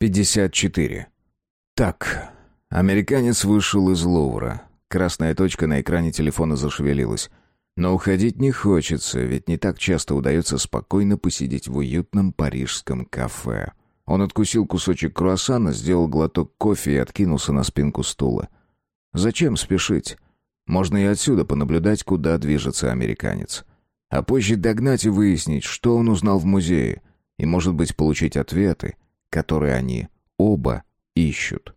54. Так, американец вышел из Лоувра. Красная точка на экране телефона зашевелилась. Но уходить не хочется, ведь не так часто удается спокойно посидеть в уютном парижском кафе. Он откусил кусочек круассана, сделал глоток кофе и откинулся на спинку стула. Зачем спешить? Можно и отсюда понаблюдать, куда движется американец. А позже догнать и выяснить, что он узнал в музее, и, может быть, получить ответы, которые они оба ищут.